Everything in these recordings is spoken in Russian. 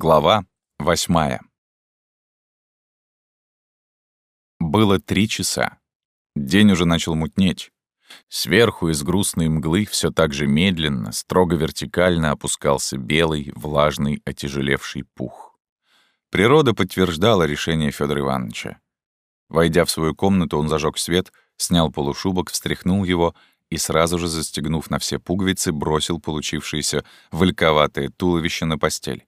Глава восьмая. Было три часа. День уже начал мутнеть. Сверху из грустной мглы все так же медленно, строго вертикально опускался белый, влажный, отяжелевший пух. Природа подтверждала решение Федора Ивановича. Войдя в свою комнату, он зажег свет, снял полушубок, встряхнул его и, сразу же застегнув на все пуговицы, бросил получившееся вальковатое туловище на постель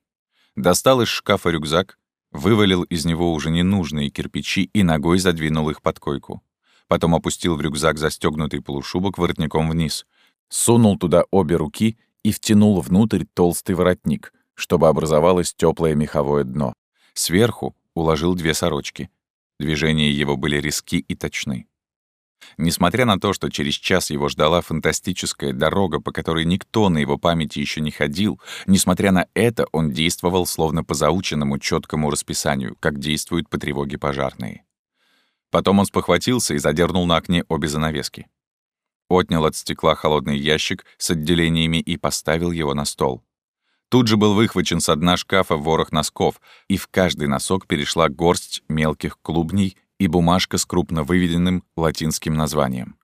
достал из шкафа рюкзак, вывалил из него уже ненужные кирпичи и ногой задвинул их под койку. Потом опустил в рюкзак застегнутый полушубок воротником вниз, сунул туда обе руки и втянул внутрь толстый воротник, чтобы образовалось теплое меховое дно. Сверху уложил две сорочки. Движения его были резки и точны. Несмотря на то, что через час его ждала фантастическая дорога, по которой никто на его памяти еще не ходил, несмотря на это он действовал словно по заученному четкому расписанию, как действуют по тревоге пожарные. Потом он спохватился и задернул на окне обе занавески. Отнял от стекла холодный ящик с отделениями и поставил его на стол. Тут же был выхвачен со дна шкафа ворох носков, и в каждый носок перешла горсть мелких клубней и бумажка с крупно выведенным латинским названием.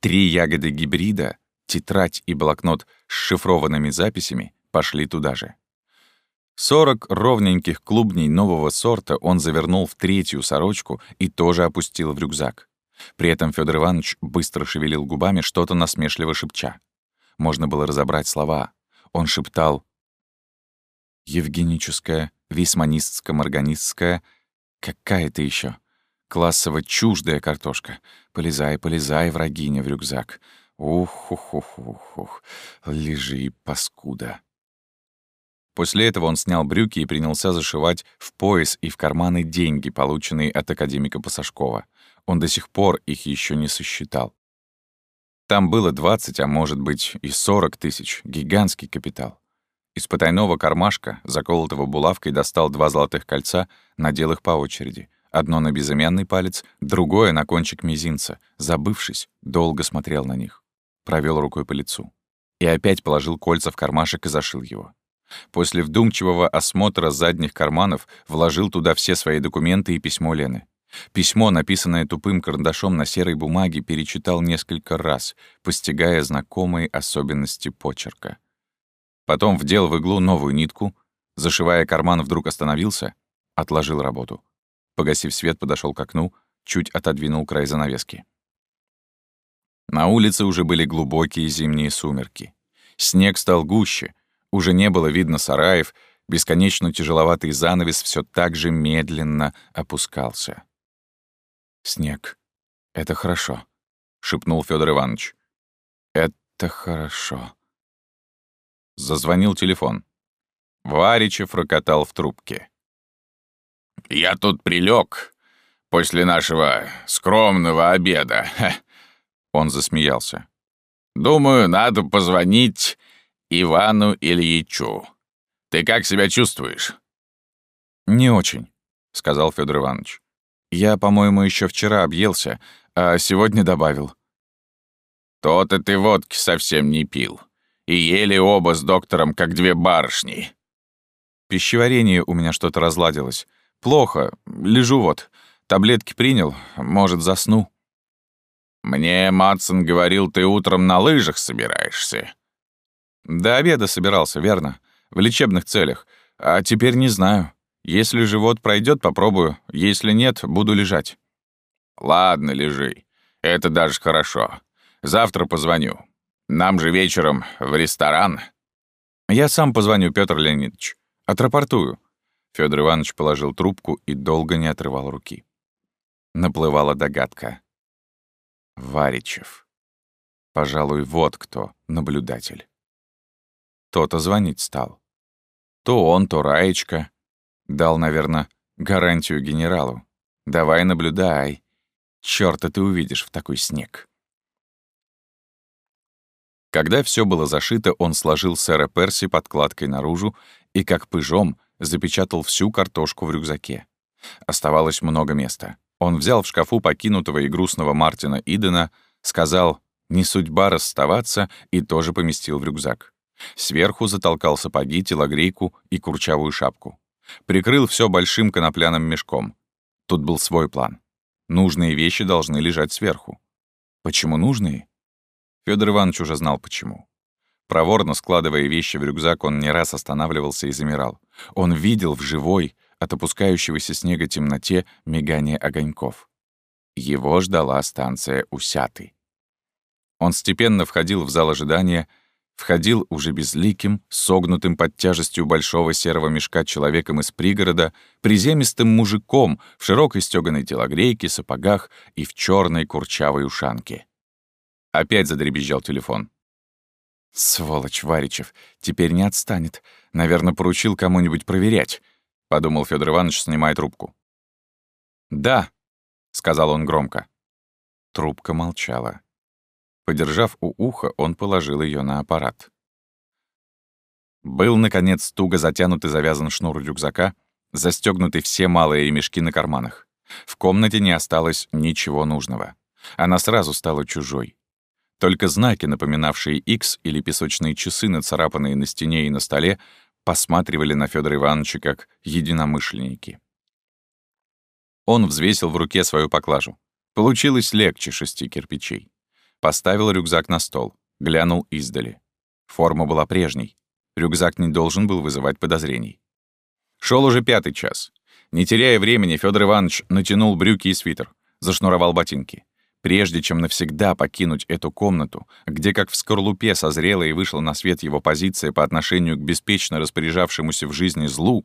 Три ягоды гибрида, тетрадь и блокнот с шифрованными записями пошли туда же. Сорок ровненьких клубней нового сорта он завернул в третью сорочку и тоже опустил в рюкзак. При этом Федор Иванович быстро шевелил губами, что-то насмешливо шепча. Можно было разобрать слова. Он шептал «Евгеническая, висманистско-морганистская, какая-то еще. Классово чуждая картошка. Полезай, полезай, врагиня, в рюкзак. Ух-ух-ух-ух-ух. Лежи, паскуда. После этого он снял брюки и принялся зашивать в пояс и в карманы деньги, полученные от академика Пасашкова. Он до сих пор их еще не сосчитал. Там было 20, а может быть и 40 тысяч. Гигантский капитал. Из потайного кармашка, заколотого булавкой, достал два золотых кольца, надел их по очереди. Одно на безымянный палец, другое на кончик мизинца. Забывшись, долго смотрел на них. Провел рукой по лицу. И опять положил кольца в кармашек и зашил его. После вдумчивого осмотра задних карманов вложил туда все свои документы и письмо Лены. Письмо, написанное тупым карандашом на серой бумаге, перечитал несколько раз, постигая знакомые особенности почерка. Потом вдел в иглу новую нитку, зашивая карман, вдруг остановился, отложил работу. Погасив свет, подошел к окну, чуть отодвинул край занавески. На улице уже были глубокие зимние сумерки. Снег стал гуще, уже не было видно сараев, бесконечно тяжеловатый занавес все так же медленно опускался. «Снег. Это хорошо», — шепнул Федор Иванович. «Это хорошо». Зазвонил телефон. Варичев рокотал в трубке. Я тут прилег после нашего скромного обеда. Он засмеялся. Думаю, надо позвонить Ивану Ильичу. Ты как себя чувствуешь? Не очень, сказал Федор Иванович. Я, по-моему, еще вчера объелся, а сегодня добавил. То-то ты водки совсем не пил. И ели оба с доктором, как две барышни. Пищеварение у меня что-то разладилось. Плохо. Лежу вот. Таблетки принял. Может, засну. Мне Матсон говорил, ты утром на лыжах собираешься. До обеда собирался, верно. В лечебных целях. А теперь не знаю. Если живот пройдет, попробую. Если нет, буду лежать. Ладно, лежи. Это даже хорошо. Завтра позвоню. Нам же вечером в ресторан. Я сам позвоню, Петр Леонидович. Отрапортую. Федор Иванович положил трубку и долго не отрывал руки. Наплывала догадка. Варичев. Пожалуй, вот кто наблюдатель. То-то звонить стал. То он, то Раечка. Дал, наверное, гарантию генералу. Давай наблюдай. Чёрта ты увидишь в такой снег. Когда все было зашито, он сложил сэра Перси подкладкой наружу и, как пыжом, запечатал всю картошку в рюкзаке. Оставалось много места. Он взял в шкафу покинутого и грустного Мартина Идена, сказал «не судьба расставаться» и тоже поместил в рюкзак. Сверху затолкал сапоги, телогрейку и курчавую шапку. Прикрыл все большим конопляным мешком. Тут был свой план. Нужные вещи должны лежать сверху. Почему нужные? Федор Иванович уже знал почему. Проворно складывая вещи в рюкзак, он не раз останавливался и замирал. Он видел в живой, от опускающегося снега темноте, мигание огоньков. Его ждала станция Усяты. Он степенно входил в зал ожидания, входил уже безликим, согнутым под тяжестью большого серого мешка человеком из пригорода, приземистым мужиком в широкой стёганой телогрейке, сапогах и в черной курчавой ушанке. Опять задребезжал телефон. «Сволочь Варичев, теперь не отстанет. Наверное, поручил кому-нибудь проверять», — подумал Федор Иванович, снимая трубку. «Да», — сказал он громко. Трубка молчала. Подержав у уха, он положил ее на аппарат. Был, наконец, туго затянут и завязан шнур рюкзака, застегнуты все малые ремешки на карманах. В комнате не осталось ничего нужного. Она сразу стала чужой. Только знаки, напоминавшие X или песочные часы, нацарапанные на стене и на столе, посматривали на Федора Ивановича как единомышленники. Он взвесил в руке свою поклажу. Получилось легче шести кирпичей. Поставил рюкзак на стол, глянул издали. Форма была прежней. Рюкзак не должен был вызывать подозрений. Шел уже пятый час. Не теряя времени, Федор Иванович натянул брюки и свитер, зашнуровал ботинки. Прежде чем навсегда покинуть эту комнату, где как в скорлупе созрела и вышла на свет его позиция по отношению к беспечно распоряжавшемуся в жизни злу,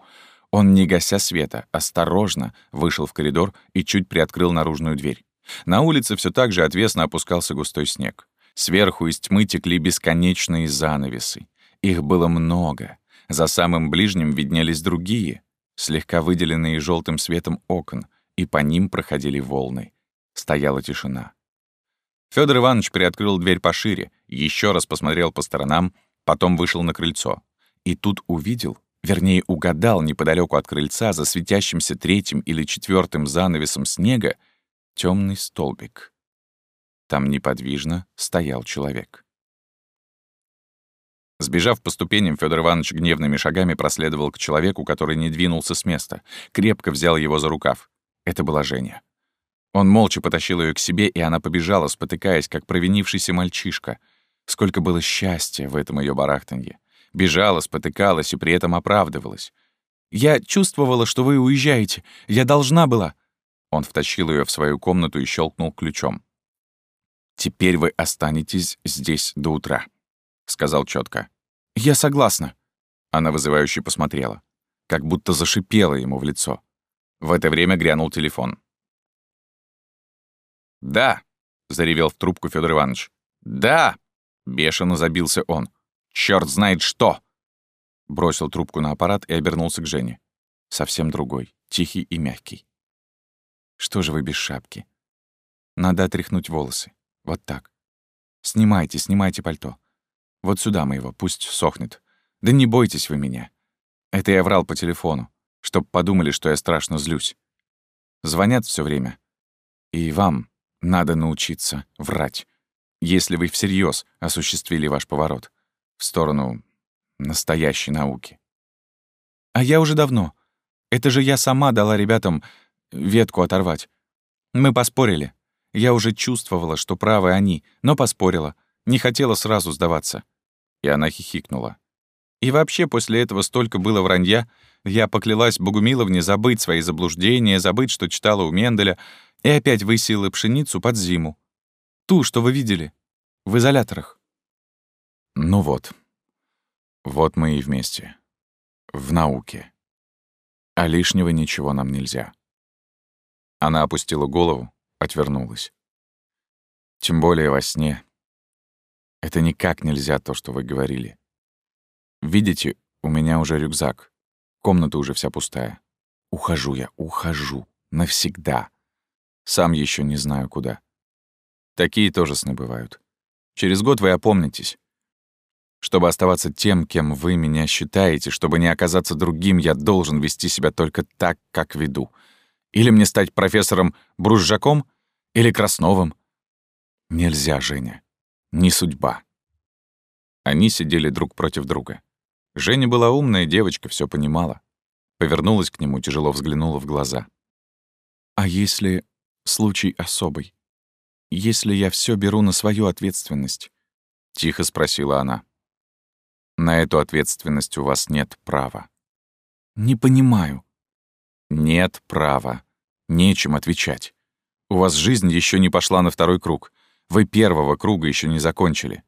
он, не гася света, осторожно вышел в коридор и чуть приоткрыл наружную дверь. На улице все так же отвесно опускался густой снег. Сверху из тьмы текли бесконечные занавесы. Их было много. За самым ближним виднелись другие, слегка выделенные желтым светом окон, и по ним проходили волны. Стояла тишина. Федор Иванович приоткрыл дверь пошире, еще раз посмотрел по сторонам, потом вышел на крыльцо. И тут увидел, вернее, угадал неподалеку от крыльца за светящимся третьим или четвертым занавесом снега темный столбик. Там неподвижно стоял человек. Сбежав по ступеням, Федор Иванович гневными шагами проследовал к человеку, который не двинулся с места, крепко взял его за рукав. Это была Женя. Он молча потащил ее к себе, и она побежала, спотыкаясь, как провинившийся мальчишка. Сколько было счастья в этом ее барахтанье. Бежала, спотыкалась и при этом оправдывалась. «Я чувствовала, что вы уезжаете. Я должна была. Он втащил ее в свою комнату и щелкнул ключом. «Теперь вы останетесь здесь до утра», — сказал четко. «Я согласна». Она вызывающе посмотрела, как будто зашипела ему в лицо. В это время грянул телефон. «Да», — заревел в трубку Федор Иванович. «Да!» — бешено забился он. Черт знает что!» Бросил трубку на аппарат и обернулся к Жене. Совсем другой, тихий и мягкий. Что же вы без шапки? Надо отряхнуть волосы. Вот так. Снимайте, снимайте пальто. Вот сюда моего, пусть сохнет. Да не бойтесь вы меня. Это я врал по телефону, чтоб подумали, что я страшно злюсь. Звонят все время. И вам надо научиться врать, если вы всерьез осуществили ваш поворот в сторону настоящей науки. А я уже давно. Это же я сама дала ребятам ветку оторвать. Мы поспорили. Я уже чувствовала, что правы они, но поспорила. Не хотела сразу сдаваться. И она хихикнула. И вообще после этого столько было вранья. Я поклялась Богумиловне забыть свои заблуждения, забыть, что читала у Менделя, и опять высеяла пшеницу под зиму. Ту, что вы видели. В изоляторах. Ну вот. Вот мы и вместе. В науке. А лишнего ничего нам нельзя. Она опустила голову, отвернулась. Тем более во сне. Это никак нельзя то, что вы говорили. Видите, у меня уже рюкзак. Комната уже вся пустая. Ухожу я, ухожу. Навсегда. Сам еще не знаю куда. Такие тоже сны бывают. Через год вы опомнитесь. Чтобы оставаться тем, кем вы меня считаете, чтобы не оказаться другим, я должен вести себя только так, как веду — или мне стать профессором Бружжаком или Красновым? Нельзя, Женя. Не судьба. Они сидели друг против друга. Женя была умная девочка, все понимала. Повернулась к нему, тяжело взглянула в глаза. «А если случай особый? Если я все беру на свою ответственность?» — тихо спросила она. «На эту ответственность у вас нет права». «Не понимаю». «Нет права. Нечем отвечать. У вас жизнь еще не пошла на второй круг. Вы первого круга еще не закончили.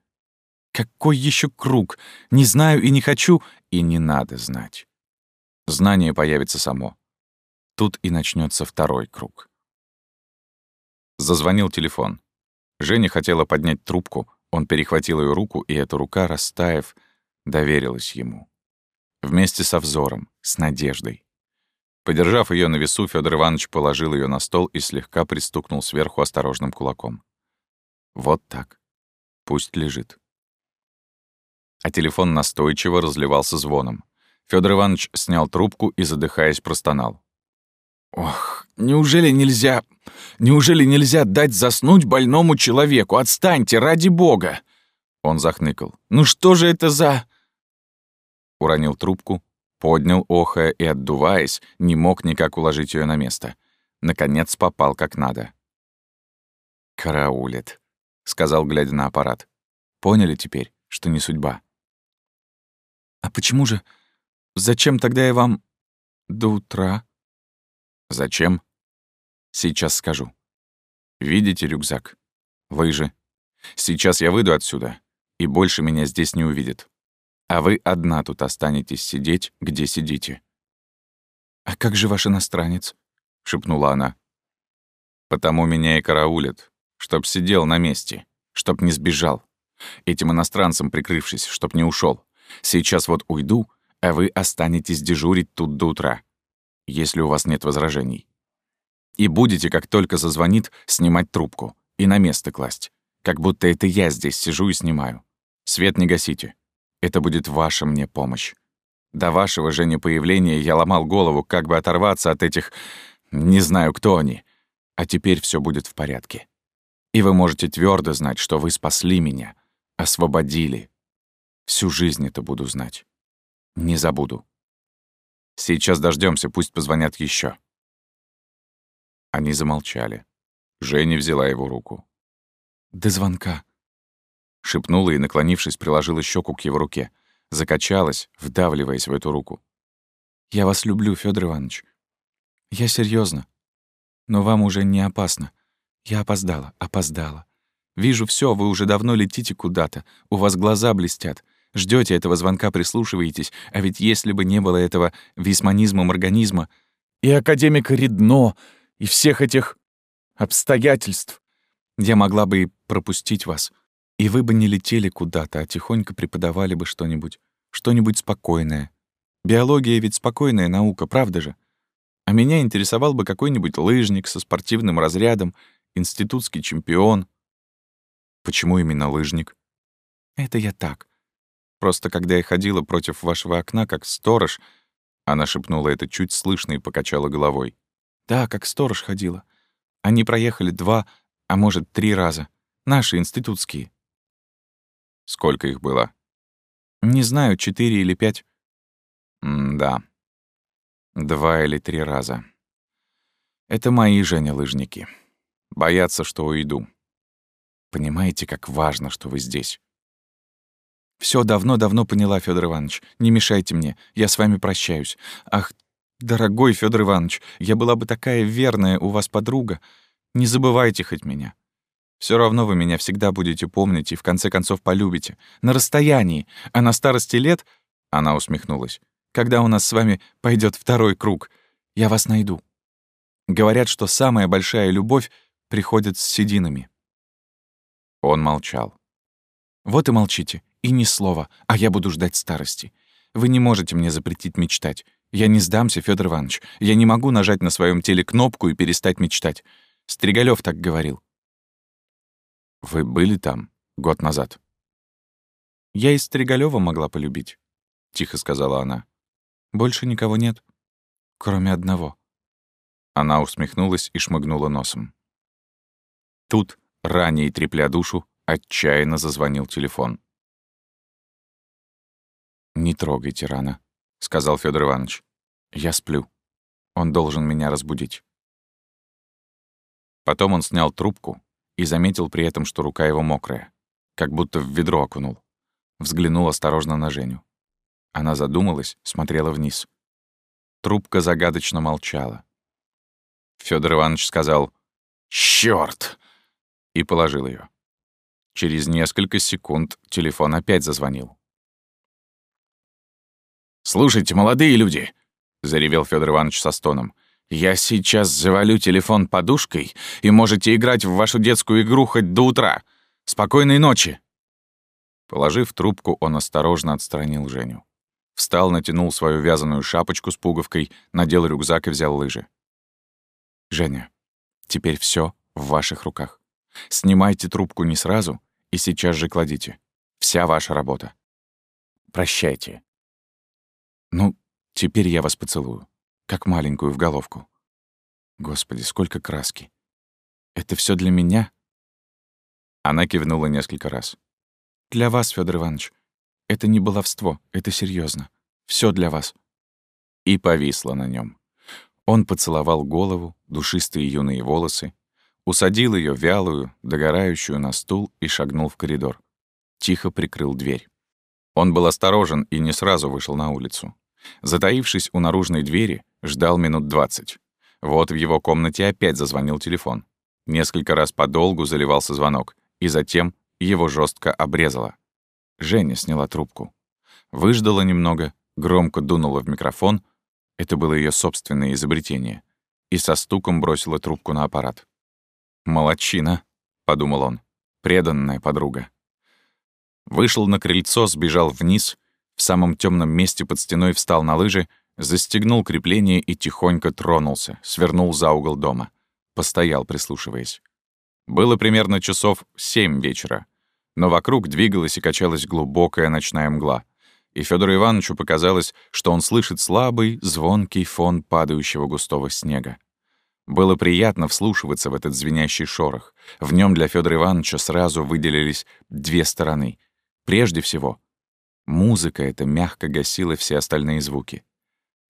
Какой еще круг? Не знаю и не хочу, и не надо знать. Знание появится само. Тут и начнется второй круг. Зазвонил телефон. Женя хотела поднять трубку, он перехватил ее руку, и эта рука, растаяв, доверилась ему. Вместе со взором, с надеждой. Подержав ее на весу, Федор Иванович положил ее на стол и слегка пристукнул сверху осторожным кулаком. Вот так. Пусть лежит. А телефон настойчиво разливался звоном. Федор Иванович снял трубку и, задыхаясь, простонал. «Ох, неужели нельзя... Неужели нельзя дать заснуть больному человеку? Отстаньте, ради бога!» Он захныкал. «Ну что же это за...» Уронил трубку, поднял, охая и, отдуваясь, не мог никак уложить ее на место. Наконец попал как надо. «Караулит», — сказал, глядя на аппарат. «Поняли теперь, что не судьба?» «А почему же... Зачем тогда я вам... до утра?» «Зачем?» «Сейчас скажу. Видите рюкзак? Вы же. Сейчас я выйду отсюда, и больше меня здесь не увидит. А вы одна тут останетесь сидеть, где сидите». «А как же ваш иностранец?» — шепнула она. «Потому меня и караулят, чтоб сидел на месте, чтоб не сбежал. Этим иностранцам прикрывшись, чтоб не ушел. Сейчас вот уйду, а вы останетесь дежурить тут до утра, если у вас нет возражений. И будете, как только зазвонит, снимать трубку и на место класть, как будто это я здесь сижу и снимаю. Свет не гасите. Это будет ваша мне помощь. До вашего же непоявления я ломал голову, как бы оторваться от этих... Не знаю, кто они. А теперь все будет в порядке. И вы можете твердо знать, что вы спасли меня, освободили. Всю жизнь это буду знать. Не забуду. Сейчас дождемся, пусть позвонят еще. Они замолчали. Женя взяла его руку. «До звонка», — шепнула и, наклонившись, приложила щеку к его руке. Закачалась, вдавливаясь в эту руку. «Я вас люблю, Федор Иванович. Я серьезно. Но вам уже не опасно. Я опоздала, опоздала. Вижу все, вы уже давно летите куда-то, у вас глаза блестят. Ждете этого звонка, прислушиваетесь, а ведь если бы не было этого висманизма организма и академика Редно, и всех этих обстоятельств, я могла бы и пропустить вас. И вы бы не летели куда-то, а тихонько преподавали бы что-нибудь, что-нибудь спокойное. Биология ведь спокойная наука, правда же? А меня интересовал бы какой-нибудь лыжник со спортивным разрядом институтский чемпион. Почему именно лыжник? Это я так. Просто когда я ходила против вашего окна, как сторож, она шепнула это чуть слышно и покачала головой. Да, как сторож ходила. Они проехали два, а может, три раза. Наши, институтские. Сколько их было? Не знаю, четыре или пять. М да. Два или три раза. Это мои, Женя, лыжники. Боятся, что уйду. Понимаете, как важно, что вы здесь? Все давно-давно поняла, Федор Иванович. Не мешайте мне, я с вами прощаюсь. Ах, дорогой Федор Иванович, я была бы такая верная у вас подруга. Не забывайте хоть меня. Все равно вы меня всегда будете помнить и в конце концов полюбите. На расстоянии, а на старости лет... Она усмехнулась. Когда у нас с вами пойдет второй круг, я вас найду. Говорят, что самая большая любовь приходит с сединами». Он молчал. «Вот и молчите, и ни слова, а я буду ждать старости. Вы не можете мне запретить мечтать. Я не сдамся, Федор Иванович. Я не могу нажать на своем теле кнопку и перестать мечтать. Стригалев так говорил». «Вы были там год назад?» «Я из Стригалева могла полюбить», — тихо сказала она. «Больше никого нет, кроме одного». Она усмехнулась и шмыгнула носом. Тут, ранее трепля душу, отчаянно зазвонил телефон. «Не трогайте рано», — сказал Федор Иванович. «Я сплю. Он должен меня разбудить». Потом он снял трубку и заметил при этом, что рука его мокрая, как будто в ведро окунул. Взглянул осторожно на Женю. Она задумалась, смотрела вниз. Трубка загадочно молчала. Федор Иванович сказал «Чёрт!» и положил ее. Через несколько секунд телефон опять зазвонил. «Слушайте, молодые люди!» — заревел Федор Иванович со стоном. «Я сейчас завалю телефон подушкой, и можете играть в вашу детскую игру хоть до утра. Спокойной ночи!» Положив трубку, он осторожно отстранил Женю. Встал, натянул свою вязаную шапочку с пуговкой, надел рюкзак и взял лыжи. «Женя, теперь все в ваших руках. Снимайте трубку не сразу и сейчас же кладите. Вся ваша работа. Прощайте. Ну, теперь я вас поцелую, как маленькую в головку. Господи, сколько краски. Это все для меня? Она кивнула несколько раз. Для вас, Федор Иванович. Это не баловство, это серьезно. Все для вас. И повисла на нем. Он поцеловал голову, душистые юные волосы, усадил ее вялую, догорающую на стул и шагнул в коридор. Тихо прикрыл дверь. Он был осторожен и не сразу вышел на улицу. Затаившись у наружной двери, ждал минут двадцать. Вот в его комнате опять зазвонил телефон. Несколько раз подолгу заливался звонок, и затем его жестко обрезало. Женя сняла трубку. Выждала немного, громко дунула в микрофон. Это было ее собственное изобретение. И со стуком бросила трубку на аппарат. «Молодчина», — подумал он, — «преданная подруга». Вышел на крыльцо, сбежал вниз, в самом темном месте под стеной встал на лыжи, застегнул крепление и тихонько тронулся, свернул за угол дома. Постоял, прислушиваясь. Было примерно часов семь вечера, но вокруг двигалась и качалась глубокая ночная мгла. И Федору Ивановичу показалось, что он слышит слабый, звонкий фон падающего густого снега. Было приятно вслушиваться в этот звенящий шорох. В нем для Федора Ивановича сразу выделились две стороны. Прежде всего, музыка эта мягко гасила все остальные звуки.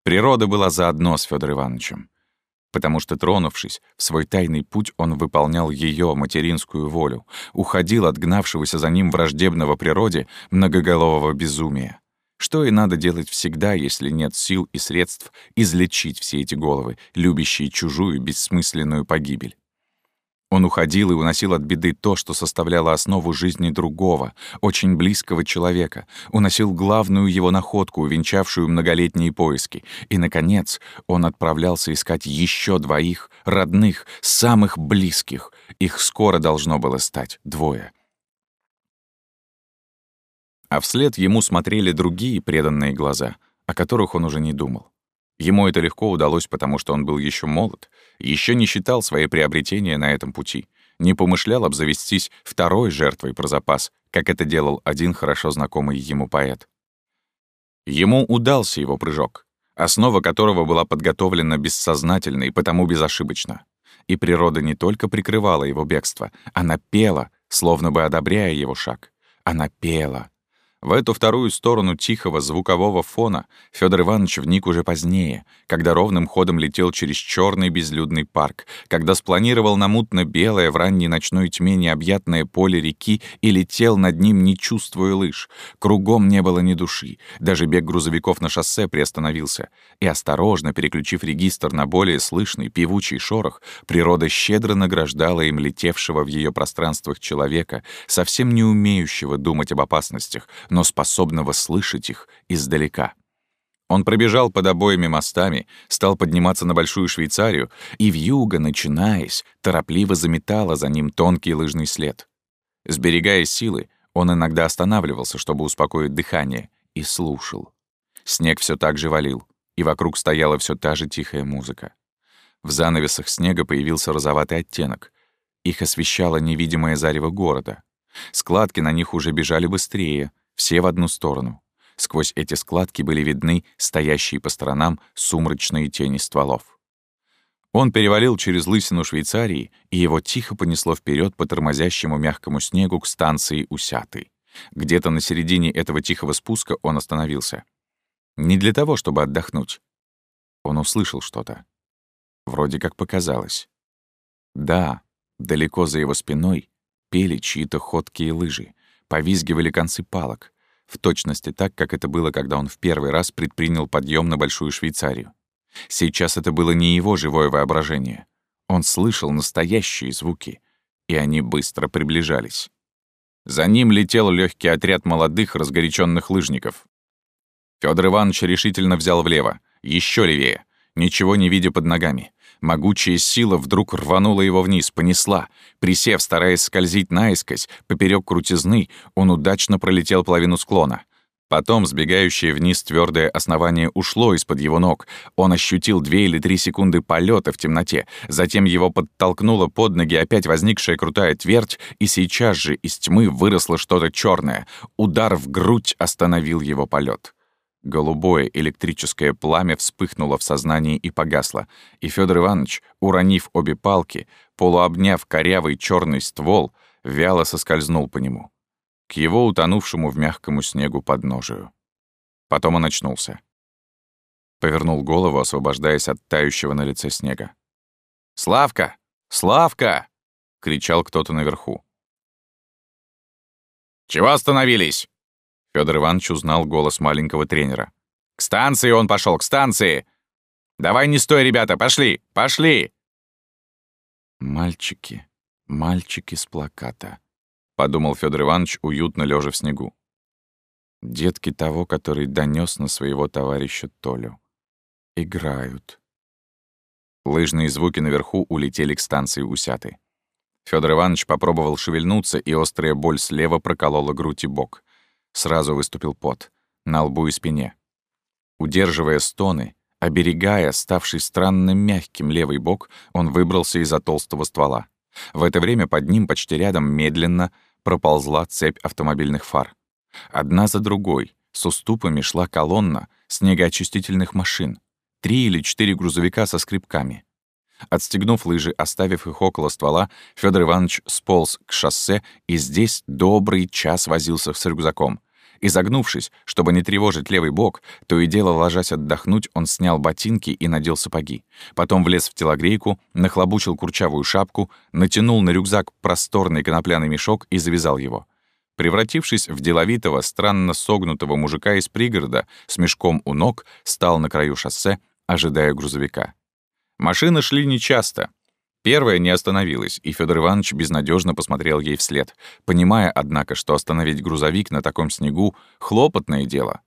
Природа была заодно с Федором Ивановичем. Потому что, тронувшись в свой тайный путь, он выполнял ее материнскую волю, уходил от гнавшегося за ним враждебного природе многоголового безумия. Что и надо делать всегда, если нет сил и средств излечить все эти головы, любящие чужую бессмысленную погибель. Он уходил и уносил от беды то, что составляло основу жизни другого, очень близкого человека, уносил главную его находку, увенчавшую многолетние поиски. И, наконец, он отправлялся искать еще двоих, родных, самых близких. Их скоро должно было стать двое — а вслед ему смотрели другие преданные глаза, о которых он уже не думал. Ему это легко удалось, потому что он был еще молод, еще не считал свои приобретения на этом пути, не помышлял обзавестись второй жертвой про запас, как это делал один хорошо знакомый ему поэт. Ему удался его прыжок, основа которого была подготовлена бессознательно и потому безошибочно. И природа не только прикрывала его бегство, она пела, словно бы одобряя его шаг. Она пела, в эту вторую сторону тихого звукового фона Федор Иванович вник уже позднее, когда ровным ходом летел через черный безлюдный парк, когда спланировал на мутно-белое в ранней ночной тьме необъятное поле реки и летел над ним, не чувствуя лыж. Кругом не было ни души, даже бег грузовиков на шоссе приостановился. И осторожно, переключив регистр на более слышный, певучий шорох, природа щедро награждала им летевшего в ее пространствах человека, совсем не умеющего думать об опасностях, но способного слышать их издалека. Он пробежал под обоими мостами, стал подниматься на Большую Швейцарию, и вьюга, начинаясь, торопливо заметала за ним тонкий лыжный след. Сберегая силы, он иногда останавливался, чтобы успокоить дыхание, и слушал. Снег все так же валил, и вокруг стояла все та же тихая музыка. В занавесах снега появился розоватый оттенок. Их освещало невидимое зарево города. Складки на них уже бежали быстрее — все в одну сторону. Сквозь эти складки были видны стоящие по сторонам сумрачные тени стволов. Он перевалил через лысину Швейцарии, и его тихо понесло вперед по тормозящему мягкому снегу к станции Усятый. Где-то на середине этого тихого спуска он остановился. Не для того, чтобы отдохнуть. Он услышал что-то. Вроде как показалось. Да, далеко за его спиной пели чьи-то ходкие лыжи, повизгивали концы палок, в точности так, как это было, когда он в первый раз предпринял подъем на Большую Швейцарию. Сейчас это было не его живое воображение. Он слышал настоящие звуки, и они быстро приближались. За ним летел легкий отряд молодых разгоряченных лыжников. Федор Иванович решительно взял влево, еще левее, ничего не видя под ногами. Могучая сила вдруг рванула его вниз, понесла. Присев, стараясь скользить наискось, поперек крутизны, он удачно пролетел половину склона. Потом сбегающее вниз твердое основание ушло из-под его ног. Он ощутил две или три секунды полета в темноте. Затем его подтолкнуло под ноги опять возникшая крутая твердь, и сейчас же из тьмы выросло что-то черное. Удар в грудь остановил его полет. Голубое электрическое пламя вспыхнуло в сознании и погасло, и Федор Иванович, уронив обе палки, полуобняв корявый черный ствол, вяло соскользнул по нему, к его утонувшему в мягкому снегу подножию. Потом он очнулся. Повернул голову, освобождаясь от тающего на лице снега. «Славка! Славка!» — кричал кто-то наверху. «Чего остановились?» Федор Иванович узнал голос маленького тренера. «К станции он пошел, к станции! Давай не стой, ребята, пошли, пошли!» «Мальчики, мальчики с плаката», — подумал Федор Иванович, уютно лежа в снегу. «Детки того, который донес на своего товарища Толю. Играют». Лыжные звуки наверху улетели к станции Усяты. Федор Иванович попробовал шевельнуться, и острая боль слева проколола грудь и бок. Сразу выступил пот. На лбу и спине. Удерживая стоны, оберегая ставший странно мягким левый бок, он выбрался из-за толстого ствола. В это время под ним почти рядом медленно проползла цепь автомобильных фар. Одна за другой, с уступами шла колонна снегоочистительных машин. Три или четыре грузовика со скребками. Отстегнув лыжи, оставив их около ствола, Федор Иванович сполз к шоссе и здесь добрый час возился с рюкзаком. Изогнувшись, чтобы не тревожить левый бок, то и дело ложась отдохнуть, он снял ботинки и надел сапоги. Потом влез в телогрейку, нахлобучил курчавую шапку, натянул на рюкзак просторный конопляный мешок и завязал его. Превратившись в деловитого, странно согнутого мужика из пригорода, с мешком у ног, стал на краю шоссе, ожидая грузовика. Машины шли нечасто. Первая не остановилась, и Федор Иванович безнадежно посмотрел ей вслед, понимая, однако, что остановить грузовик на таком снегу — хлопотное дело.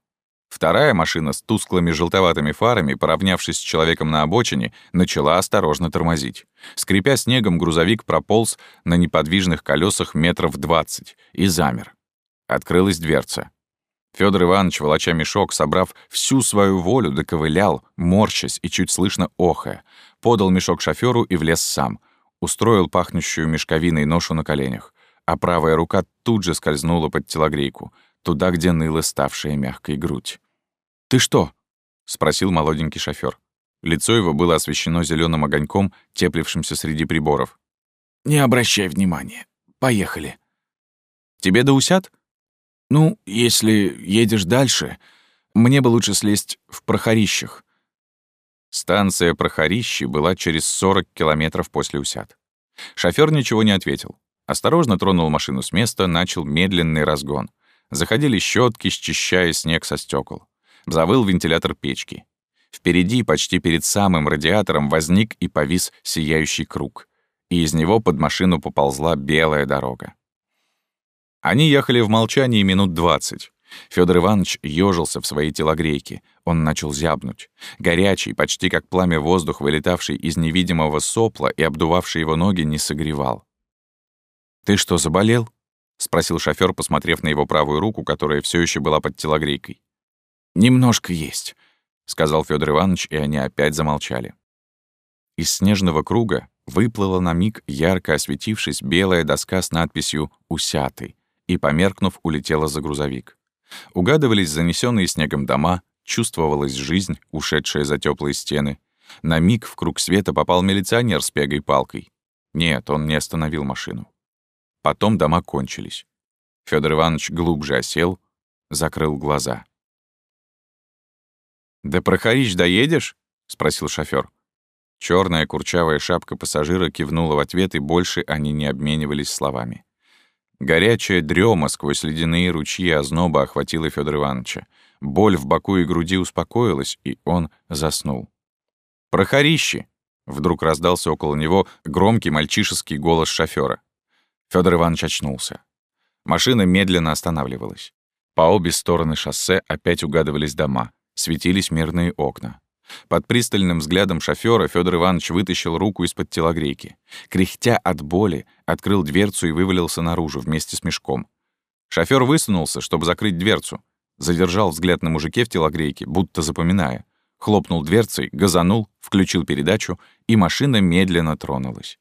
Вторая машина с тусклыми желтоватыми фарами, поравнявшись с человеком на обочине, начала осторожно тормозить. Скрипя снегом, грузовик прополз на неподвижных колесах метров двадцать и замер. Открылась дверца. Федор Иванович, волоча мешок, собрав всю свою волю, доковылял, морщась и чуть слышно охая, подал мешок шофёру и влез сам, устроил пахнущую мешковиной ношу на коленях, а правая рука тут же скользнула под телогрейку, туда, где ныла ставшая мягкой грудь. «Ты что?» — спросил молоденький шофёр. Лицо его было освещено зеленым огоньком, теплившимся среди приборов. «Не обращай внимания. Поехали». «Тебе доусят?» «Ну, если едешь дальше, мне бы лучше слезть в Прохорищах». Станция Прохорищи была через 40 километров после Усят. Шофёр ничего не ответил. Осторожно тронул машину с места, начал медленный разгон. Заходили щетки, счищая снег со стекол. Завыл вентилятор печки. Впереди, почти перед самым радиатором, возник и повис сияющий круг. И из него под машину поползла белая дорога. Они ехали в молчании минут двадцать. Федор Иванович ежился в своей телогрейке. Он начал зябнуть. Горячий, почти как пламя воздух, вылетавший из невидимого сопла и обдувавший его ноги, не согревал. «Ты что, заболел?» — спросил шофёр, посмотрев на его правую руку, которая все еще была под телогрейкой. «Немножко есть», — сказал Федор Иванович, и они опять замолчали. Из снежного круга выплыла на миг, ярко осветившись, белая доска с надписью «Усятый», и, померкнув, улетела за грузовик. Угадывались занесенные снегом дома, чувствовалась жизнь, ушедшая за теплые стены. На миг в круг света попал милиционер с пегой-палкой. Нет, он не остановил машину. Потом дома кончились. Федор Иванович глубже осел, закрыл глаза. «Да прохорич доедешь?» — спросил шофёр. Черная курчавая шапка пассажира кивнула в ответ, и больше они не обменивались словами. Горячая дрема сквозь ледяные ручьи озноба охватила Федора Ивановича. Боль в боку и груди успокоилась, и он заснул. «Прохорище!» — вдруг раздался около него громкий мальчишеский голос шофера. Федор Иванович очнулся. Машина медленно останавливалась. По обе стороны шоссе опять угадывались дома, светились мирные окна. Под пристальным взглядом шофера Федор Иванович вытащил руку из-под телогрейки. Кряхтя от боли, открыл дверцу и вывалился наружу вместе с мешком. Шофер высунулся, чтобы закрыть дверцу. Задержал взгляд на мужике в телогрейке, будто запоминая. Хлопнул дверцей, газанул, включил передачу, и машина медленно тронулась.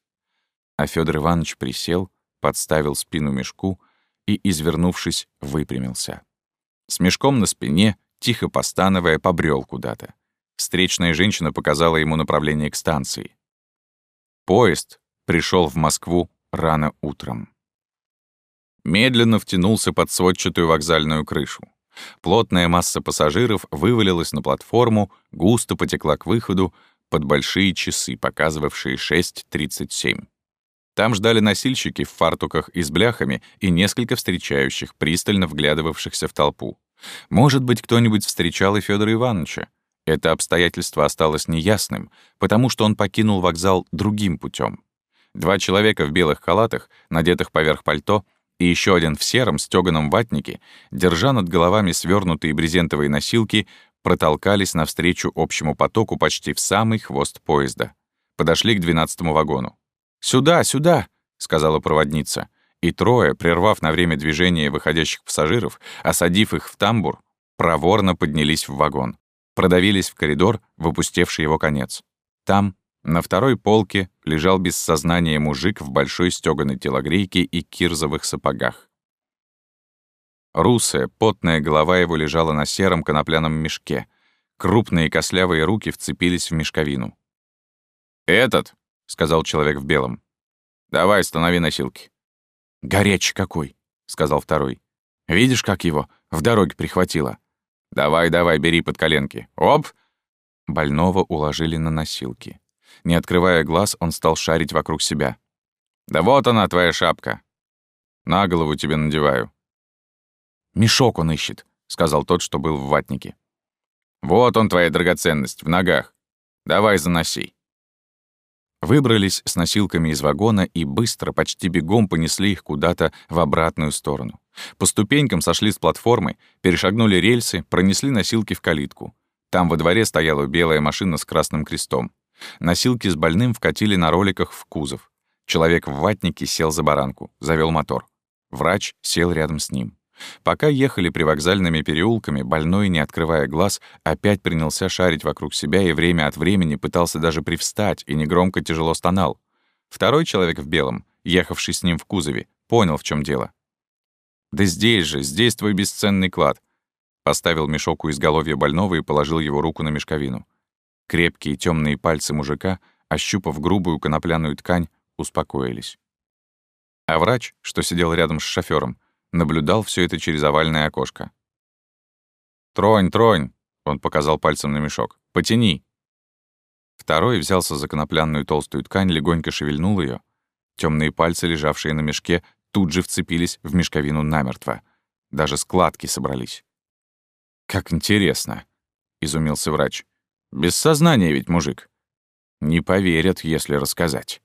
А Федор Иванович присел, подставил спину мешку и, извернувшись, выпрямился. С мешком на спине, тихо постановая, побрел куда-то. Встречная женщина показала ему направление к станции. Поезд пришел в Москву рано утром. Медленно втянулся под сводчатую вокзальную крышу. Плотная масса пассажиров вывалилась на платформу, густо потекла к выходу под большие часы, показывавшие 6.37. Там ждали носильщики в фартуках и с бляхами и несколько встречающих, пристально вглядывавшихся в толпу. Может быть, кто-нибудь встречал и Федора Ивановича. Это обстоятельство осталось неясным, потому что он покинул вокзал другим путем. Два человека в белых халатах, надетых поверх пальто, и еще один в сером стёганом ватнике, держа над головами свернутые брезентовые носилки, протолкались навстречу общему потоку почти в самый хвост поезда. Подошли к двенадцатому вагону. «Сюда, сюда!» — сказала проводница. И трое, прервав на время движения выходящих пассажиров, осадив их в тамбур, проворно поднялись в вагон продавились в коридор, выпустевший его конец. Там, на второй полке, лежал без сознания мужик в большой стёганой телогрейке и кирзовых сапогах. Русая, потная голова его лежала на сером конопляном мешке. Крупные кослявые руки вцепились в мешковину. «Этот!» — сказал человек в белом. «Давай, станови носилки». «Горячий какой!» — сказал второй. «Видишь, как его в дороге прихватило?» «Давай, давай, бери под коленки. Оп!» Больного уложили на носилки. Не открывая глаз, он стал шарить вокруг себя. «Да вот она, твоя шапка. На голову тебе надеваю». «Мешок он ищет», — сказал тот, что был в ватнике. «Вот он, твоя драгоценность, в ногах. Давай заноси». Выбрались с носилками из вагона и быстро, почти бегом понесли их куда-то в обратную сторону. По ступенькам сошли с платформы, перешагнули рельсы, пронесли носилки в калитку. Там во дворе стояла белая машина с красным крестом. Носилки с больным вкатили на роликах в кузов. Человек в ватнике сел за баранку, завел мотор. Врач сел рядом с ним. Пока ехали привокзальными переулками, больной, не открывая глаз, опять принялся шарить вокруг себя и время от времени пытался даже привстать и негромко тяжело стонал. Второй человек в белом, ехавший с ним в кузове, понял, в чем дело. «Да здесь же, здесь твой бесценный клад!» Поставил мешок у изголовья больного и положил его руку на мешковину. Крепкие темные пальцы мужика, ощупав грубую конопляную ткань, успокоились. А врач, что сидел рядом с шофёром, наблюдал все это через овальное окошко. «Тронь, тронь!» — он показал пальцем на мешок. «Потяни!» Второй взялся за конопляную толстую ткань, легонько шевельнул ее. Темные пальцы, лежавшие на мешке, тут же вцепились в мешковину намертво. Даже складки собрались. «Как интересно», — изумился врач. «Без сознания ведь, мужик». «Не поверят, если рассказать».